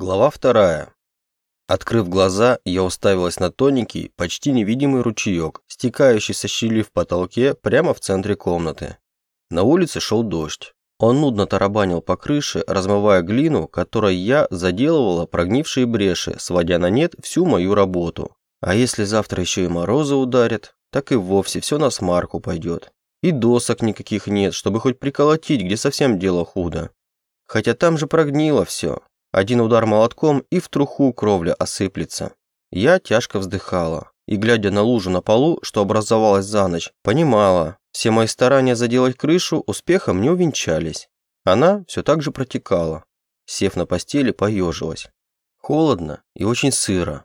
Глава вторая. Открыв глаза, я уставилась на тоненький, почти невидимый ручеек, стекающий со щели в потолке прямо в центре комнаты. На улице шел дождь. Он нудно тарабанил по крыше, размывая глину, которой я заделывала прогнившие бреши, сводя на нет всю мою работу. А если завтра еще и морозы ударят, так и вовсе все на смарку пойдет. И досок никаких нет, чтобы хоть приколотить, где совсем дело худо. Хотя там же прогнило все, один удар молотком и в труху кровля осыплется. Я тяжко вздыхала и, глядя на лужу на полу, что образовалась за ночь, понимала, все мои старания заделать крышу успехом не увенчались. Она все так же протекала. Сев на постели, поежилась. Холодно и очень сыро.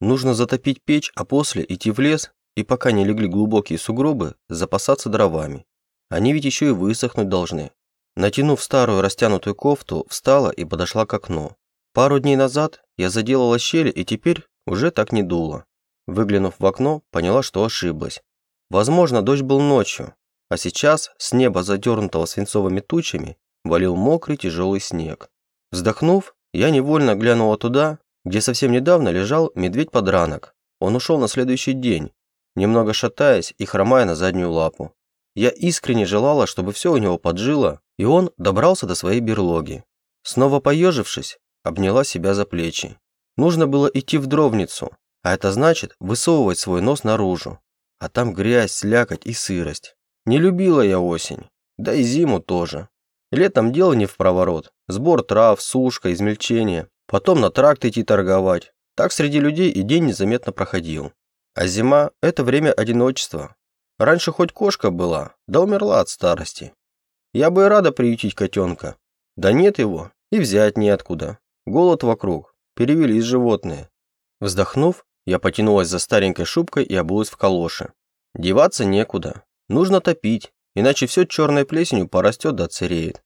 Нужно затопить печь, а после идти в лес и, пока не легли глубокие сугробы, запасаться дровами. Они ведь еще и высохнуть должны. Натянув старую растянутую кофту, встала и подошла к окну. Пару дней назад я заделала щели и теперь уже так не дуло. Выглянув в окно, поняла, что ошиблась. Возможно, дождь был ночью, а сейчас с неба, задернутого свинцовыми тучами, валил мокрый тяжелый снег. Вздохнув, я невольно глянула туда, где совсем недавно лежал медведь-подранок. Он ушел на следующий день, немного шатаясь и хромая на заднюю лапу. Я искренне желала, чтобы все у него поджило, и он добрался до своей берлоги. Снова поежившись, обняла себя за плечи. Нужно было идти в дровницу, а это значит высовывать свой нос наружу. А там грязь, слякоть и сырость. Не любила я осень, да и зиму тоже. Летом дело не в проворот. Сбор трав, сушка, измельчение. Потом на тракт идти торговать. Так среди людей и день незаметно проходил. А зима – это время одиночества, Раньше хоть кошка была, да умерла от старости. Я бы и рада приютить котенка. Да нет его, и взять неоткуда. Голод вокруг, перевелись животные. Вздохнув, я потянулась за старенькой шубкой и обулась в калоши. Деваться некуда. Нужно топить, иначе все черной плесенью порастет да отсыреет.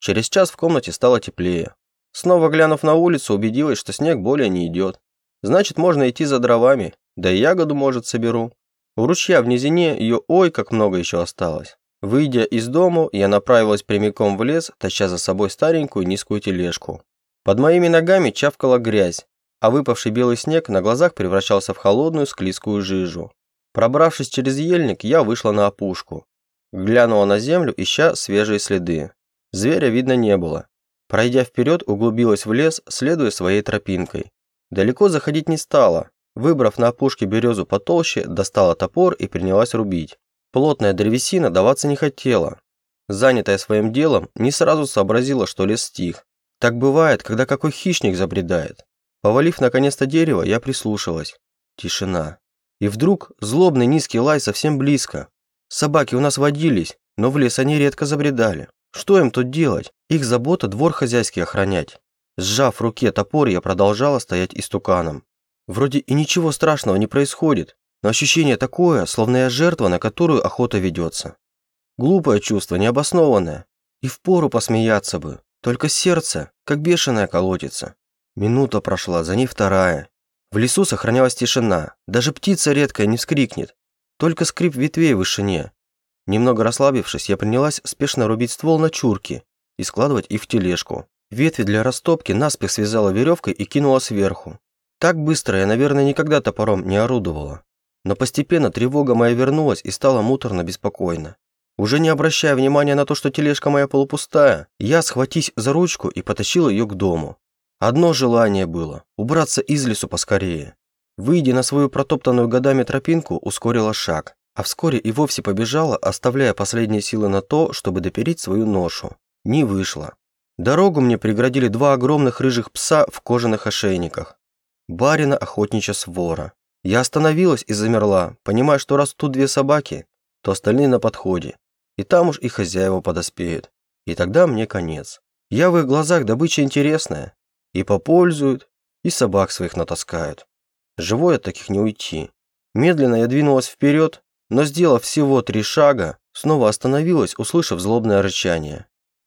Через час в комнате стало теплее. Снова глянув на улицу, убедилась, что снег более не идет. Значит, можно идти за дровами, да и ягоду, может, соберу. У ручья в низине ее ой, как много еще осталось. Выйдя из дому, я направилась прямиком в лес, таща за собой старенькую низкую тележку. Под моими ногами чавкала грязь, а выпавший белый снег на глазах превращался в холодную склизкую жижу. Пробравшись через ельник, я вышла на опушку. Глянула на землю, ища свежие следы. Зверя видно не было. Пройдя вперед, углубилась в лес, следуя своей тропинкой. Далеко заходить не стала, Выбрав на опушке березу потолще, достала топор и принялась рубить. Плотная древесина даваться не хотела. Занятая своим делом, не сразу сообразила, что лес стих. Так бывает, когда какой хищник забредает. Повалив наконец-то дерево, я прислушалась. Тишина. И вдруг злобный низкий лай совсем близко. Собаки у нас водились, но в лес они редко забредали. Что им тут делать? Их забота двор хозяйский охранять. Сжав в руке топор, я продолжала стоять истуканом. Вроде и ничего страшного не происходит, но ощущение такое, словно я жертва, на которую охота ведется. Глупое чувство, необоснованное. И впору посмеяться бы, только сердце, как бешеное, колотится. Минута прошла, за ней вторая. В лесу сохранялась тишина, даже птица редкая не вскрикнет, только скрип ветвей в вышине. Немного расслабившись, я принялась спешно рубить ствол на чурки и складывать их в тележку. Ветви для растопки наспех связала веревкой и кинула сверху. Так быстро я, наверное, никогда топором не орудовала. Но постепенно тревога моя вернулась и стала муторно беспокойно. Уже не обращая внимания на то, что тележка моя полупустая, я схватись за ручку и потащил ее к дому. Одно желание было – убраться из лесу поскорее. Выйдя на свою протоптанную годами тропинку, ускорила шаг, а вскоре и вовсе побежала, оставляя последние силы на то, чтобы допереть свою ношу. Не вышло. Дорогу мне преградили два огромных рыжих пса в кожаных ошейниках барина охотничья свора. Я остановилась и замерла, понимая, что раз тут две собаки, то остальные на подходе, и там уж и хозяева подоспеют. И тогда мне конец. Я в их глазах добыча интересная. И попользуют, и собак своих натаскают. Живой от таких не уйти. Медленно я двинулась вперед, но, сделав всего три шага, снова остановилась, услышав злобное рычание.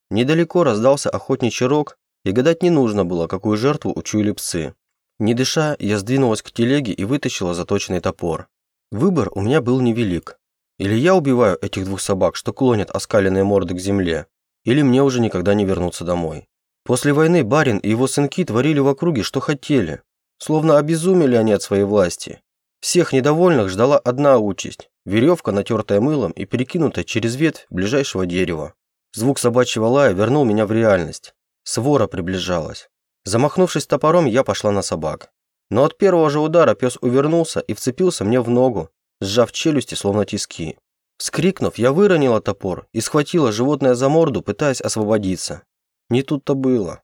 Недалеко раздался охотничий рог, и гадать не нужно было, какую жертву учуяли псы. Не дыша, я сдвинулась к телеге и вытащила заточенный топор. Выбор у меня был невелик. Или я убиваю этих двух собак, что клонят оскаленные морды к земле, или мне уже никогда не вернуться домой. После войны барин и его сынки творили в округе, что хотели. Словно обезумели они от своей власти. Всех недовольных ждала одна участь – веревка, натертая мылом и перекинутая через ветвь ближайшего дерева. Звук собачьего лая вернул меня в реальность. Свора приближалась. Замахнувшись топором, я пошла на собак. Но от первого же удара пес увернулся и вцепился мне в ногу, сжав челюсти, словно тиски. Вскрикнув, я выронила топор и схватила животное за морду, пытаясь освободиться. Не тут-то было.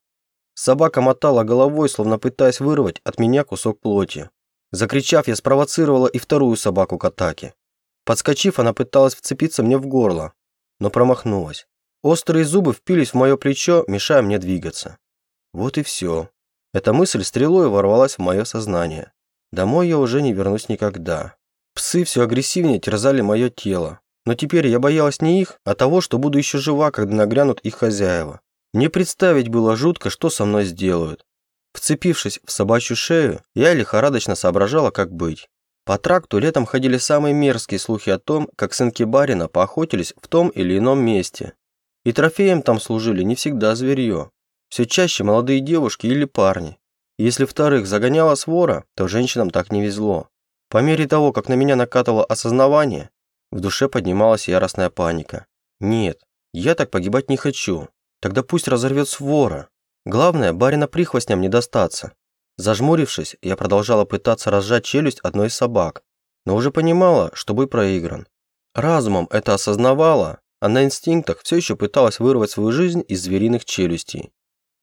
Собака мотала головой, словно пытаясь вырвать от меня кусок плоти. Закричав, я спровоцировала и вторую собаку к атаке. Подскочив, она пыталась вцепиться мне в горло, но промахнулась. Острые зубы впились в мое плечо, мешая мне двигаться. Вот и все. Эта мысль стрелой ворвалась в мое сознание. Домой я уже не вернусь никогда. Псы все агрессивнее терзали мое тело. Но теперь я боялась не их, а того, что буду еще жива, когда нагрянут их хозяева. Мне представить было жутко, что со мной сделают. Вцепившись в собачью шею, я лихорадочно соображала, как быть. По тракту летом ходили самые мерзкие слухи о том, как сынки барина поохотились в том или ином месте. И трофеем там служили не всегда зверье. Все чаще молодые девушки или парни. если вторых загоняло свора, то женщинам так не везло. По мере того, как на меня накатывало осознавание, в душе поднималась яростная паника. Нет, я так погибать не хочу. Тогда пусть разорвет свора. Главное, барина прихвостням не достаться. Зажмурившись, я продолжала пытаться разжать челюсть одной из собак, но уже понимала, что бой проигран. Разумом это осознавала, а на инстинктах все еще пыталась вырвать свою жизнь из звериных челюстей.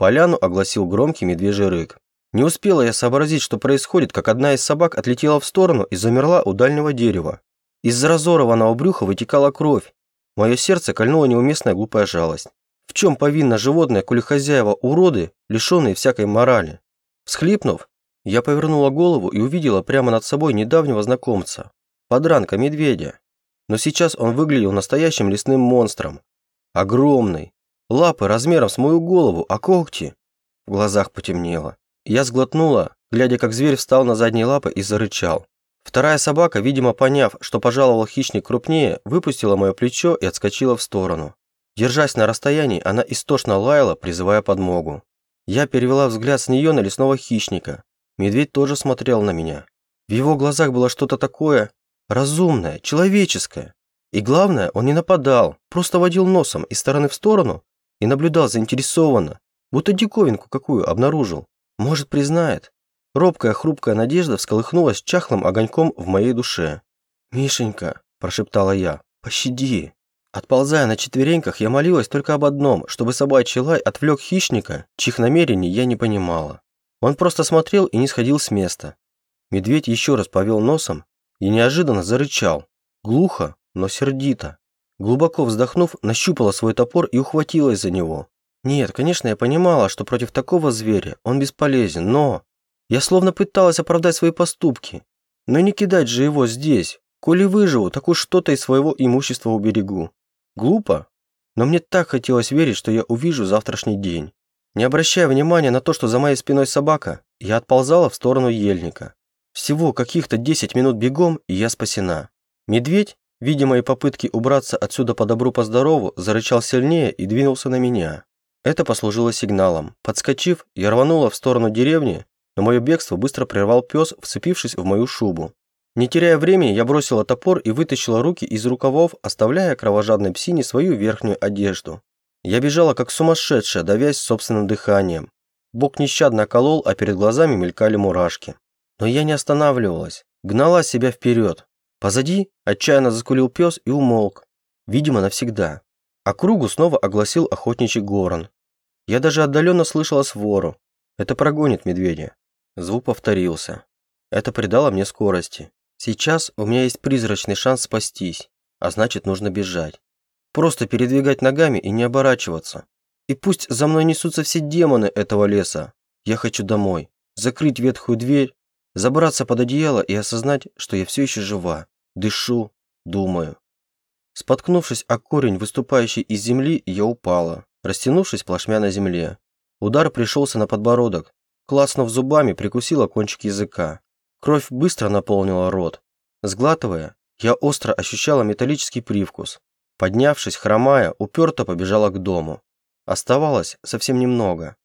Поляну огласил громкий медвежий рык. Не успела я сообразить, что происходит, как одна из собак отлетела в сторону и замерла у дальнего дерева. Из разорванного брюха вытекала кровь. Мое сердце кольнула неуместная глупая жалость. В чем повинно животное, коли хозяева уроды, лишенные всякой морали? Всхлипнув, я повернула голову и увидела прямо над собой недавнего знакомца, подранка медведя. Но сейчас он выглядел настоящим лесным монстром. Огромный. Лапы размером с мою голову, а когти... В глазах потемнело. Я сглотнула, глядя, как зверь встал на задние лапы и зарычал. Вторая собака, видимо, поняв, что пожаловал хищник крупнее, выпустила мое плечо и отскочила в сторону. Держась на расстоянии, она истошно лаяла, призывая подмогу. Я перевела взгляд с нее на лесного хищника. Медведь тоже смотрел на меня. В его глазах было что-то такое разумное, человеческое. И главное, он не нападал, просто водил носом из стороны в сторону и наблюдал заинтересованно, будто диковинку какую обнаружил. Может, признает. Робкая хрупкая надежда всколыхнулась чахлым огоньком в моей душе. «Мишенька», – прошептала я, – «пощади». Отползая на четвереньках, я молилась только об одном, чтобы собачий лай отвлек хищника, чьих намерений я не понимала. Он просто смотрел и не сходил с места. Медведь еще раз повел носом и неожиданно зарычал. Глухо, но сердито. Глубоко вздохнув, нащупала свой топор и ухватилась за него. Нет, конечно, я понимала, что против такого зверя он бесполезен, но... Я словно пыталась оправдать свои поступки. Но не кидать же его здесь. Коли выживу, так уж что-то из своего имущества уберегу. Глупо, но мне так хотелось верить, что я увижу завтрашний день. Не обращая внимания на то, что за моей спиной собака, я отползала в сторону ельника. Всего каких-то 10 минут бегом, и я спасена. Медведь, видя мои попытки убраться отсюда по добру по здорову, зарычал сильнее и двинулся на меня. Это послужило сигналом. Подскочив, я рванула в сторону деревни, но мое бегство быстро прервал пес, вцепившись в мою шубу. Не теряя времени, я бросила топор и вытащила руки из рукавов, оставляя кровожадной псине свою верхнюю одежду. Я бежала как сумасшедшая, давясь собственным дыханием. Бок нещадно колол, а перед глазами мелькали мурашки. Но я не останавливалась, гнала себя вперед. Позади отчаянно заскулил пес и умолк. Видимо, навсегда. А кругу снова огласил охотничий горон. Я даже отдаленно слышала свору. Это прогонит медведя. Звук повторился. Это придало мне скорости. Сейчас у меня есть призрачный шанс спастись, а значит нужно бежать. Просто передвигать ногами и не оборачиваться. И пусть за мной несутся все демоны этого леса. Я хочу домой, закрыть ветхую дверь, забраться под одеяло и осознать, что я все еще жива, дышу, думаю. Споткнувшись о корень, выступающий из земли, я упала, растянувшись плашмя на земле. Удар пришелся на подбородок. Класнув зубами, прикусила кончик языка. Кровь быстро наполнила рот. Сглатывая, я остро ощущала металлический привкус. Поднявшись, хромая, уперто побежала к дому. Оставалось совсем немного.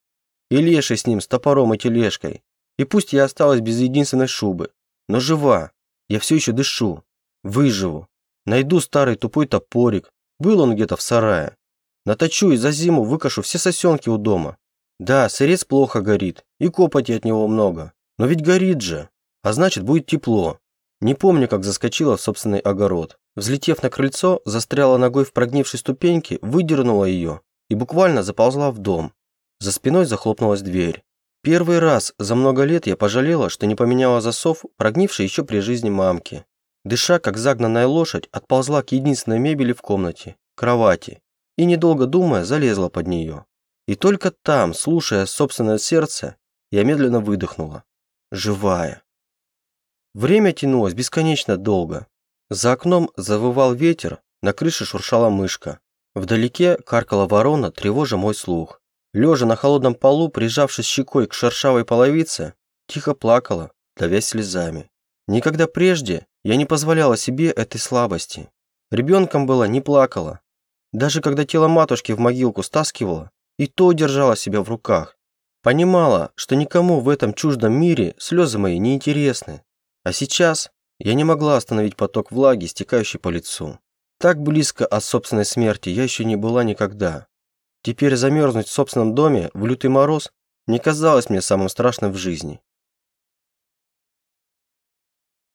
И леший с ним, с топором и тележкой. И пусть я осталась без единственной шубы, но жива. Я все еще дышу. Выживу. Найду старый тупой топорик. Был он где-то в сарае. Наточу и за зиму выкашу все сосенки у дома. Да, сырец плохо горит, и копоти от него много. Но ведь горит же. А значит, будет тепло. Не помню, как заскочила в собственный огород. Взлетев на крыльцо, застряла ногой в прогнившей ступеньке, выдернула ее и буквально заползла в дом. За спиной захлопнулась дверь. Первый раз за много лет я пожалела, что не поменяла засов, прогнивший еще при жизни мамки. Дыша, как загнанная лошадь, отползла к единственной мебели в комнате – кровати, и, недолго думая, залезла под нее. И только там, слушая собственное сердце, я медленно выдохнула. Живая. Время тянулось бесконечно долго. За окном завывал ветер, на крыше шуршала мышка. Вдалеке каркала ворона, тревожа мой слух. Лежа на холодном полу, прижавшись щекой к шершавой половице, тихо плакала, давясь слезами. Никогда прежде я не позволяла себе этой слабости. Ребенком была, не плакала. Даже когда тело матушки в могилку стаскивала, и то держала себя в руках. Понимала, что никому в этом чуждом мире слезы мои не интересны. А сейчас я не могла остановить поток влаги, стекающий по лицу. Так близко от собственной смерти я еще не была никогда. Теперь замерзнуть в собственном доме в лютый мороз не казалось мне самым страшным в жизни.